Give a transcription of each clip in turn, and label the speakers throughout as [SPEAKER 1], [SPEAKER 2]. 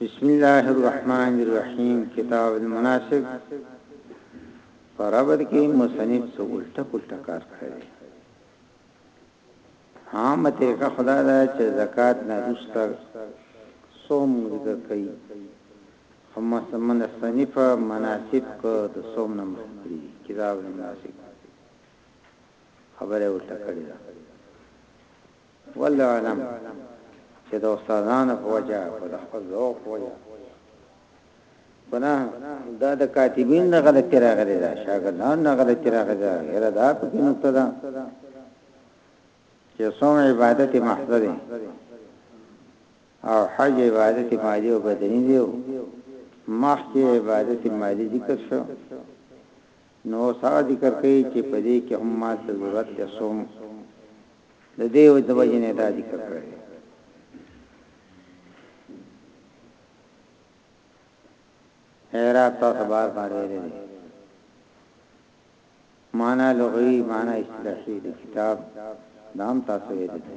[SPEAKER 1] بسم الله الرحمن الرحیم کتاب المناسک فرابد کې مصنف څو الټه پلټه کار کړی عامه طریقه خدا دا چې زکات نه رسته صوم ذکر کوي هم سمن صنف مناسب کو د صوم نه مخکري کتاب مناسب خبره ورته کړی والله اعلم چې د استادانو په وجه او د خپل ذوق په وجه ګناه دا د کاتبین نه غلطی راغلی دا شاګردان نه غلطی راغلی دا هر دا په کې نقطه ده چې څوم عبادت محض ده او حج عبادت مالی او بدنی دی مخکې عبادت مالی ذکر شو نو اوس هغه ذکر کوي چې په دې کې هم مال ته ضرورت دی سوم د دې او د وجنه دا ذکر کړی اعراب تاسو بار بار ویلې دي معنا لغوي معنا اصطلاحي د کتاب نام تاسو ویلې دي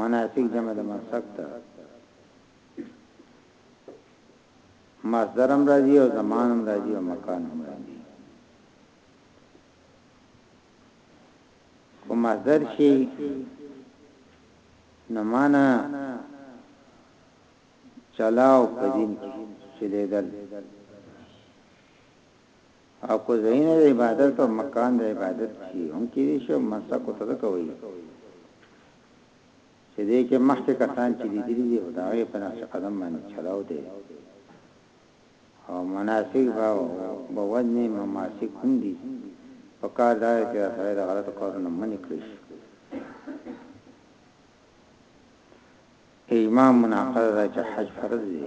[SPEAKER 1] مناسک جمع د منسک ته مصدر هم راځي او زمان هم راځي او مکان هم راځي خو مصدر شي نو معنا چلاو پدین کې چلیدل او کو زین د عبادت او مکان د عبادت شي هم کې شو مسکو تر کوي چې دې کې مخکې کسان چې لیدلي دي او د هغې په نقش قدم باندې چلاو دی او مناسک به او به وزنې مماسک هم دي په کار دا چې دا سړی د غلط کارونه منې کړی شي اجماع مناقضه ده چې حج فرض دی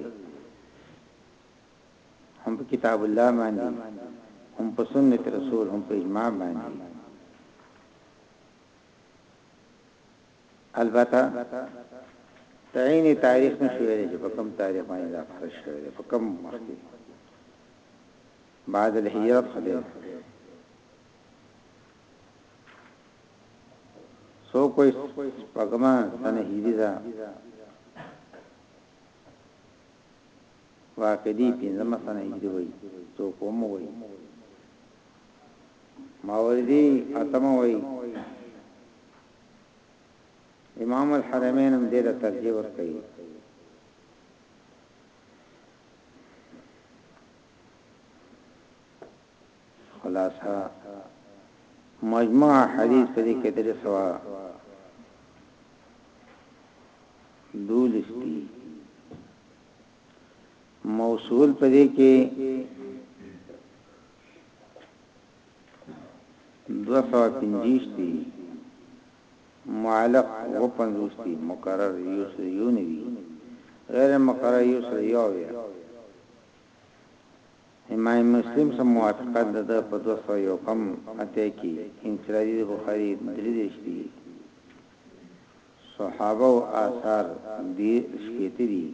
[SPEAKER 1] هم په کتاب الله باندې هم په سنت رسول هم په اجماع باندې البته تعین تاریخ نشو ویلی چې په کوم تاریخ باندې دا فرض شوی دی په کوم وخت کې بعد الهجرت خو دی سو کوئی پغما سنه هیری دا واقعي پنځم سنه هیری وای سو کوم وای ماوردی اتم وای امام الحرمین هم دې ته ترجیح ورکوي. خلاصه مجموع حدیث په دې کې درې سوا دولس دي موصول په دې کې دوه سوه پنځویشت دی معلق اووه پنځوس دی مکرر یو سره یو نوي غیر مکرر یو سره یو اویا امام مسلم سم موافقه ده ده په دوه سوه یو کم اته کی انفرادی ده بخاری دری دیش دی صحابه و آثار دی شپیت دی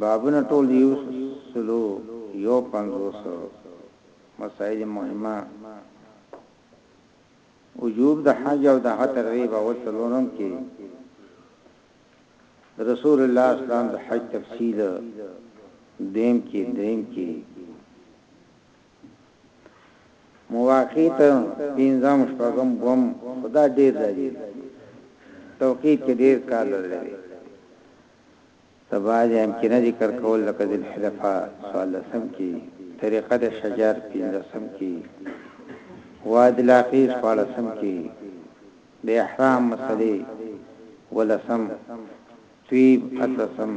[SPEAKER 1] بابونه ټول د یو سلو یو پنځوس مسائل مهمه وجوب د حج او د حتر ریب او سلورم کې رسول الله اسلام د حج تفصیل دیم کې دریم کې مواقیت پنځم شپږم اووم خو دا ډیر راځي توقیت کې ډیر کار لري ته باید امکنه ذکر کول لکه ذل حلفا سوال لسم کې طریقه د شجر پنځم کې واد لاقیس پالسم کې د احرام مسلې ولسم طیب اتلسم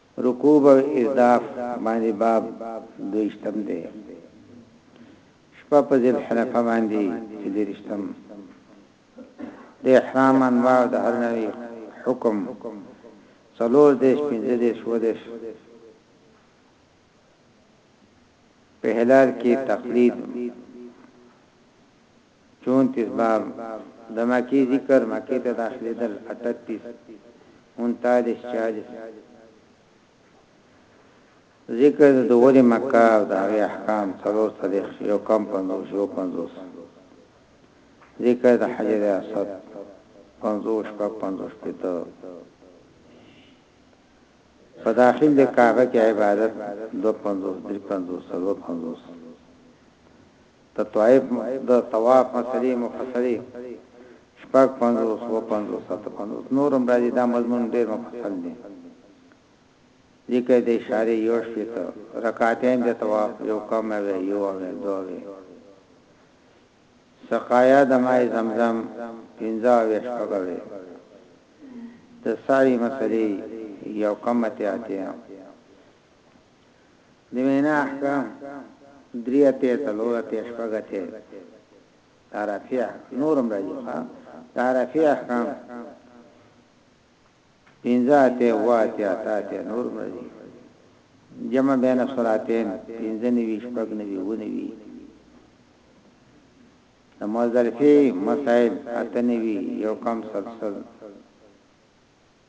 [SPEAKER 1] رکوب او اضداف باندې باب دویشتم دی شپه په ذل حلفه باندې چې درشتم د احرام انواع د هر نوی حکم څلور دیش پنځه دیش و دیش په هلال کې تقلید چونتیس باب، د مکې ذکر، مکې ته داخلېدل، اټتیس، انتالیس، چالیس، ذکر د دخول مکه او د هغې احکام، څلور څلوېښت، یو کم پنځوس، یو پنځوس، ذکر د حجر اسود، پنځوس، شپږ پنځوس، پنځه، په داخل د کعبه کې عبادت، دوه پنځوس، درې پنځوس، څلور پنځوس. د طواف د طواف مسئلې مفصلې شپږ پنځوس، اووه پنځوس، اته پنځوس نور هم راځي دا مضمون ډېر مفصل دی لیکه د اشارې یو شپېته، رکعتین د طواف یو کم اوی یو اوی دوه اوی، سقایا د ماء زمزم پنځه اوی شپږ اوی، د سعی مسئلې یو کم اتیا اتیا. د وینا احکام درې اتیا څلور اتیا شپږ اتیا دا رفیع نورم راځي ښا دا رفیع احکام پنځه اتیا و اتیا اتا اتیا نورم راځي جمع بین الصلاتین پنځه نوي شپږ نوي و نوي د مزدلفه مسائل اته نوي یو کم سلسل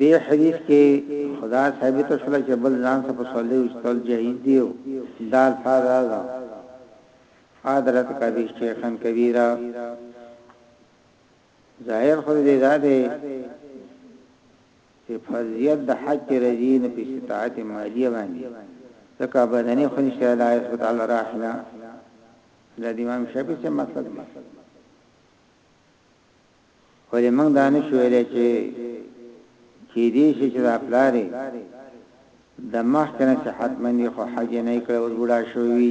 [SPEAKER 1] دی حدیث کې خدا ثابت شول چې بل ځان څخه په صلی واستل جایز دی او دا الفاظ راځه حضرت کبیر شیخن کبیره ظاهر خو دې زاده چې فرضیت د حج کې راځي نه په استطاعت مالیه باندې ځکه بدني خو نشته لا یثبت علی راحله دا د امام شافعي څخه مطلب دی ولې موږ دا نه شوې لري چې چې دې شي چې دا پلارې د مخکنه صحت منی خو حج نه کړو بوډا شوی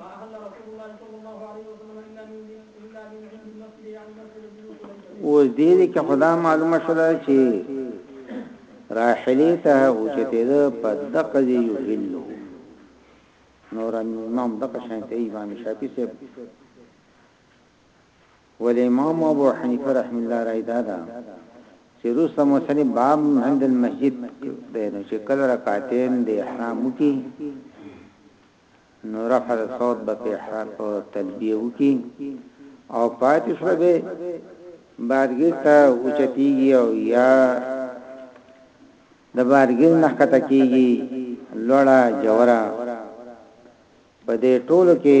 [SPEAKER 2] ما احل رسول الله صلی الله علیه وسلم الا من الا من
[SPEAKER 1] عند المسجد يعني مسجد ذي الخليفه اوس دې دې کې خدا معلومه شوه چې راحلی ته اوچته ده په دقه دی یو هلو نور امام دقه شان ته امام شافعی سے ول امام ابو حنیفه رحم الله رای دادا چې روس مسلې باب عند المسجد ده نو چې کله رکعتین د احرام کی نو رفع د صوت به په احرام په تلبیه وکي او پاتې شو به بارګیر ته اوچتیږي او یا د بارګیر نخته کیږي لوړه جوړه په دې ټولو کې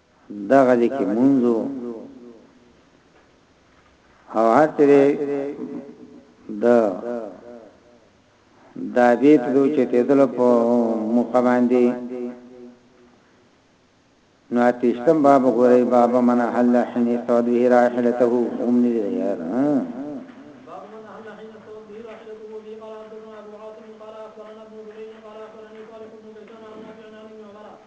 [SPEAKER 1] دغه دې کې مونږو او هرتره د دا بیت لو چې تدل په مخ باندې نو اتشتم باب غوري باب من حل حين سود به راحلته هم نه یار ها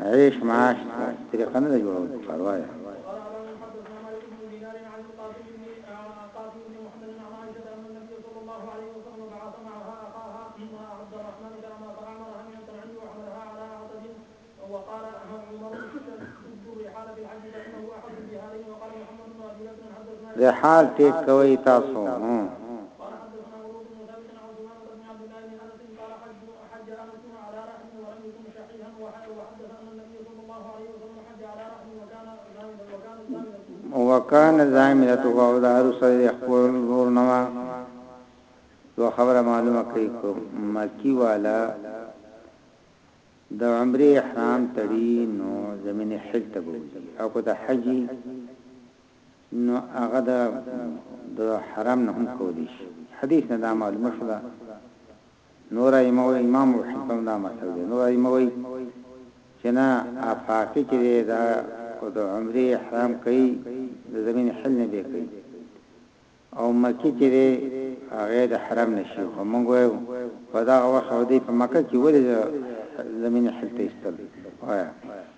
[SPEAKER 1] عيش معاش طریقه نه جوړو پروا ده رحال ټیک کوي تاسو حج امتكم على رحم ورميكم شحيحا وحل وحدث ان النبي صلى الله عليه وسلم حج على رحم وكان زامدا وكان زامدا وكان زامدا تقاو دارو سره خپل نور نوا یو خبره معلومه کوي کوم مکی والا د عمره احرام تړي نو زمين حج ته بوزي او کو د حج نو هغه د حرم نه هم کولی شي حدیث نه دا معلومه شوه نور ائمه وائي امام ابو حنیفه هم دا مسلک دی نور ائمه وائي چه نه افاقی چه دی دا که د عمرې احرام کوي د زمین حل نه بې کوي او مکی چه دی هغه د حرم نشي خو مونږ وایو په دغه وخت او دی په مکه کې ولې زمین حل ته ایستل وایا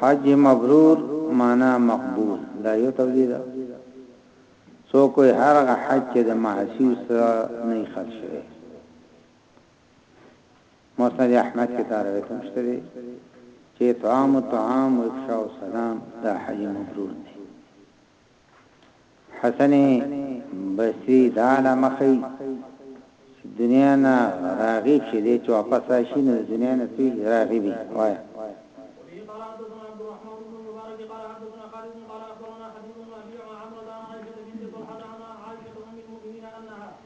[SPEAKER 1] حج مبرور معنا مقبول دا یو توجیه ده سو کوئی هرغه حج چې د معاصی سره نه خرج شوی مسند احمد کې دا روایت مشته دی چې طعام طعام او افشاء السلام دا حج مبرور دی حسن بصری دا علامه ښيي چې دنیا نه راغیب شي دی چې واپس راشي نو د دنیا نه څه وي راغیبي وایه.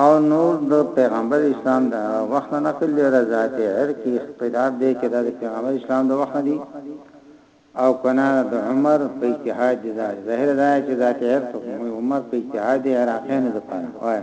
[SPEAKER 1] او نور د پيغمبر اسلام د هغه وخت نه نقل دی را ذات عرق کی اختلاف دی که دا د پيغمبر اسلام د وخت نه دی او کنا د عمر په اجتهاد دی دا ظاهر دا چې ذات عرق عمر په اجتهاد دی عراقین د پاره وای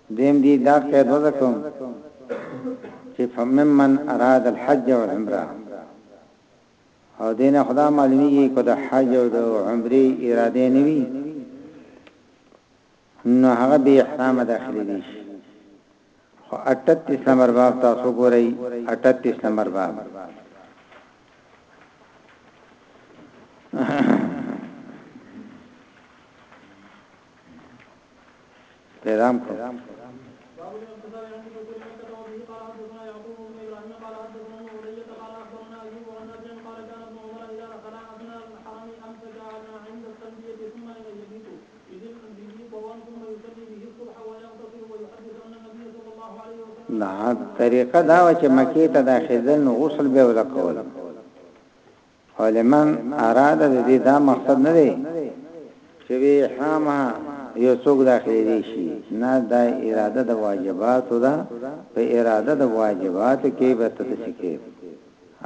[SPEAKER 1] دیم دې دا قید وضع کړم چې فممن اراد الحج والعمره او دینه خدا معلومیږي کو د حج او د عمره اراده نه وي نو هغه به احرام داخلي دي خو 38 نمبر باب تاسو ګورئ 38 نمبر باب پیغام کو نه طریقه دا و چې مکی ته داخېدل نو غسل به ولا کول خو لمن اره ده د دې دا مقصد نه دی چې وی حامه یو څوک داخلي دی شي نه دا اراده د واجباتو ده په اراده د واجباتو کې به تتسکه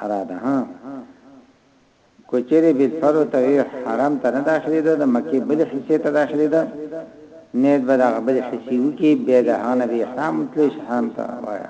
[SPEAKER 1] اراده ها کوچری بل فرو ته حرام ته نه داخلي ده د مکه بل حصے ته داخلي ده نیت به دا بل حصے وکي به د حانه به حرام تلش حرام ته وایا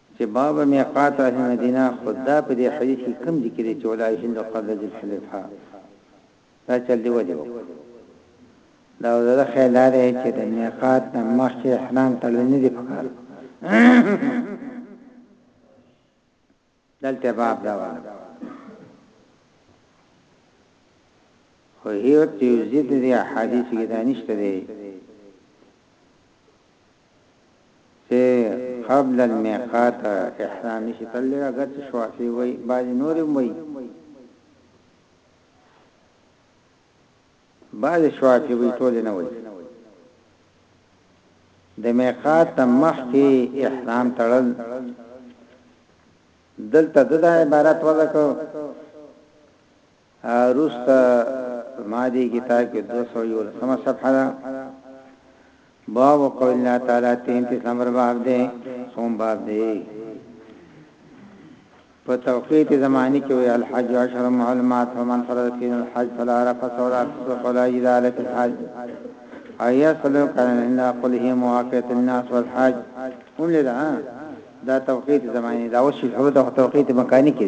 [SPEAKER 1] چه باب ميقات اهل مدينه خو دا په دې حديث کي کوم ځي کي دی چه ولا يحل قبل ذي الحليفه دا چل دی ولي وکړو دا وزده خيال دا دی چه د ميقات نه مخکې احرام تړل نه دی پکار دلته باب دا وانه خو هیو تیوزید دی حدیث کې دانشته دی چه قبل المیقات احرام نشی تړلی دا ګرچه شوافی وایی بعضی نور هم وایی بعضی شوافی وایی ټول نه وایی د میقات مخکی احرام تړل دلته ددا عبارت وذکر وروسته زما دې کتاب کې دوه سوه یولسمه صفحه ده، باب قول الله تعالی تینتیس نمبر باب دی، څوم باب دی؟ په توقیت زمانی کې وی الحج عشر معلومات فمن فرض فيه الحج فلا رفث ولا فسوق ولا جدال في الحج ایا صلو کان الا قله مواقیت الناس والحج هم لدا دا توقیت زمانی دا اوس شروع د توقیت مکانی کې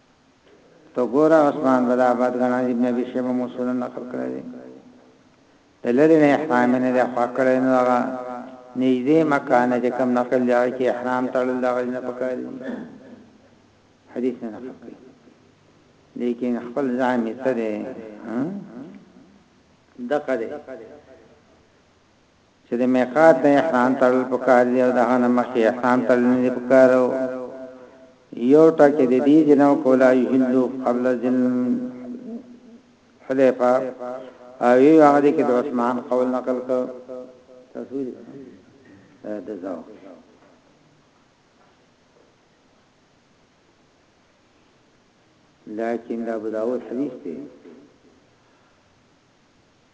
[SPEAKER 1] ته ګوره عثمان بلا آباد غنا ابن ابي شيبه موصولا نقل کړی دی دلری نه احرام نه دی خوا کړی نو هغه نږدې مکان چې کم نقل دی چې احرام تړل دا غل نه پکاري حدیث نه نقل کړی لیکن خپل ځان می څه دی دقه دی چې د ميقات نه احرام تړل پکار دي او د هغه نه مخکې احرام تړل نه دي پکار او يو ټکی د دې چې نو کولا يحلو قبل ذل حليفه او یو هغه دې کې د عثمان قول نقل کو تصویر د زاو لكن ابو داود حديث دی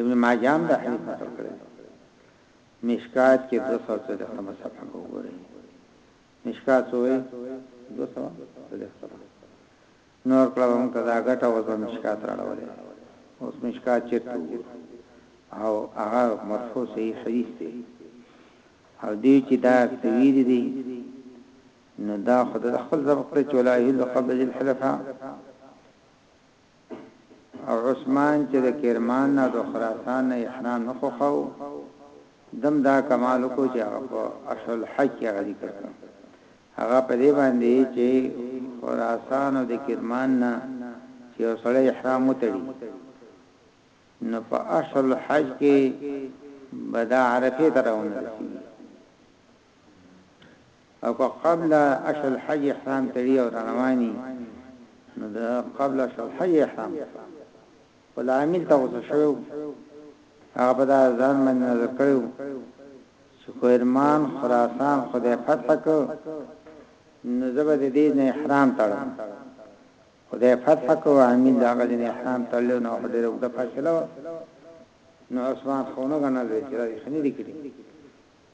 [SPEAKER 1] ابن ماجه هم دا حدیث نقل کړی مشکات کې 213 صفحه وګورئ مشکات وې 213 صفحه نور کله هم تدا غټه وځه مشکات راړولې اوس مشکات چیرته او هغه مرفوع صحیح حدیث دی او دې چې دا تویل دي نو دا خدای خپل ځب خپل چولای د قبل الحلفا او عثمان چې د کرمان نه او د خراسان نه احرام نه خوښاو دم دا کمال وکړو چې هغه په اشهر الحج کې هغه ذکر کړ هغه په دې باندې چې خراسان او د کرمان نه چې یو سړی احرام وتړي نو په اشهر الحج کې بدا عرفه ته راونه رسیږي او که قبل اشهر الحج احرام تړي او رواني نو د قبل اشهر الحج احرام ول عامل ته وسه شو هغه په ځان باندې نظر کړو چې کوهرمان خراسان خدای فتح کو نو زبر د دې نه احرام تړم خدای فتح کو عامل هغه د احرام تړلو نو ډېر وګړه فاصله نو عثمان خونه غنل چې راځي خني دي کړی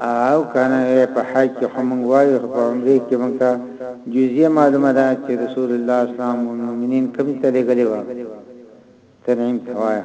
[SPEAKER 1] او کنه په حج کې هم وایو په عمره کې موږ ته جزئیه معلومه ده چې رسول الله صلی الله علیه وسلم مومنین کوم ته لګلې و تنعیم
[SPEAKER 2] توایا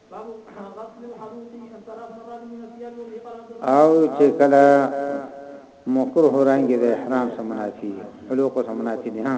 [SPEAKER 2] او چې کله مکروه رنګ د احرام سره منافي حلوق سره منافي دي ها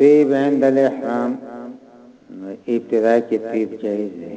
[SPEAKER 2] طيب عند الاحرام ابتدا کې طيب جائز دی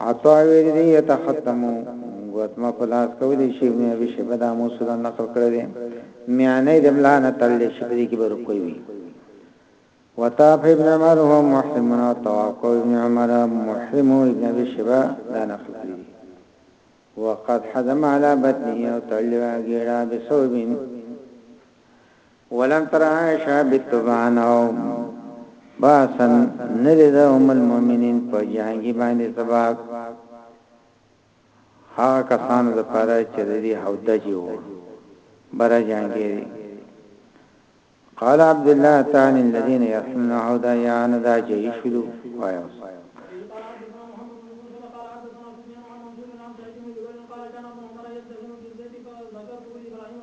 [SPEAKER 2] عطاء ویلي دي، یتختمو، ګوتمه په لاس کولی شي، ابن ابي شیبه دا موصولا نقل کړی دی، میانه یې د ملا نه تړلی شي، په دې کې به رکوع وي. وطاف ابن عمر وهو محرم او طواف کاوه ابن عمر محرم و، ابن ابي شیبه دا نقل کړی دی. وقد حزم علی بطنه او تړلی وه ګیړه بثوب ولم تر عائشه بتبعن او باسن ندی ده ام المؤمنین په جهانګی باندې سباق هغه کسانو د پاره چې د دې حودجی وو بره جهانګی قال عبد الله تعالی الذين يحملون عودا يا ندا جي شلو وايو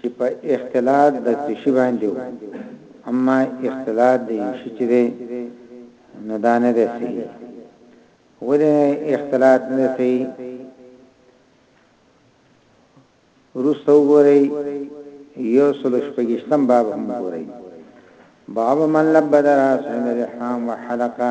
[SPEAKER 2] چې په اختلاط د څه شي باندې وو اما اختلاط د یو شي چې دی نو دا نه دی صحیح ولې اختلاط نه دی صحیح ورسته وګورئ یو سل شپږشتم باب هم وګورئ باب من لبد راسه من الحام وحلقه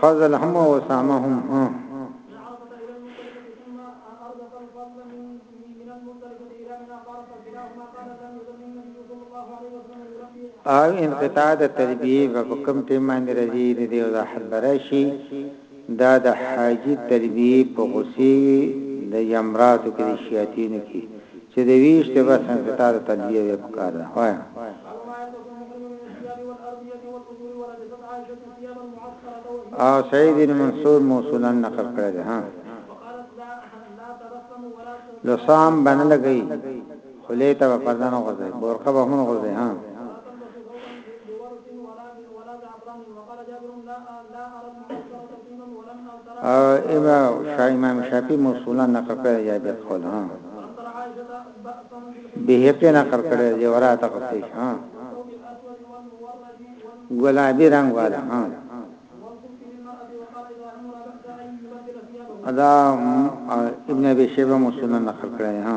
[SPEAKER 2] فضل هم او
[SPEAKER 1] اسامه
[SPEAKER 2] هم ها او انقطاع د تربیه په کم ټیم باندې راځي د دې وضاحت براشي دا د حاجی تربیه په غوسې وی د جمراتو کې د شیاطینو کی چې د ویش د بس انقطاع د تلبیه وی پکار ده او سعید بن منصور موصولا نقل کړی دی ها لسام بنه لګی خلی ته پردانو غځي بورقه به هم غځي ها او ابا شاه امام شافعي موصولا نقل کړی یا بل قول ها بهقي نقل کړی دی ورا تقصیش ها ګلابي رنگ والا ها ادا ابن ابي شيبه مسلم نقل کړی ها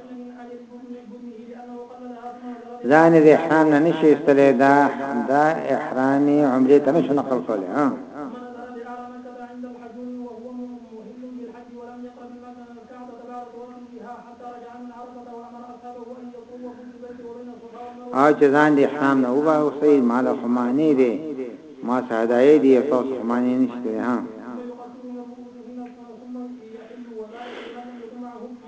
[SPEAKER 1] ځان یې
[SPEAKER 2] د احرام نه نشي ایستلی دا دا احرام یې عمرې ته نشو نقل کولی ها او چې ځان د احرام نه وبا او سي مال خماني دي ما سهداي دي او تاسو خماني نشته ها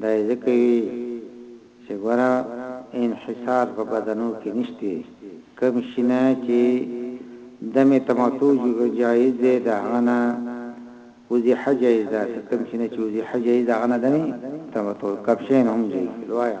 [SPEAKER 2] دا یې ځکه وي چې ګوره انحصار په بدنو کې نشته کوم شینه چې دمه تمتع جایز دی دا غنا وزي حج یې دا کوم شینه چې وزي حج یې دا غنا دمه تمتع کپشین هم دی لوایا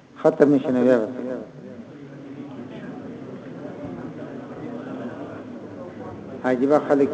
[SPEAKER 2] ختم نشي نه بیا عجیب خلک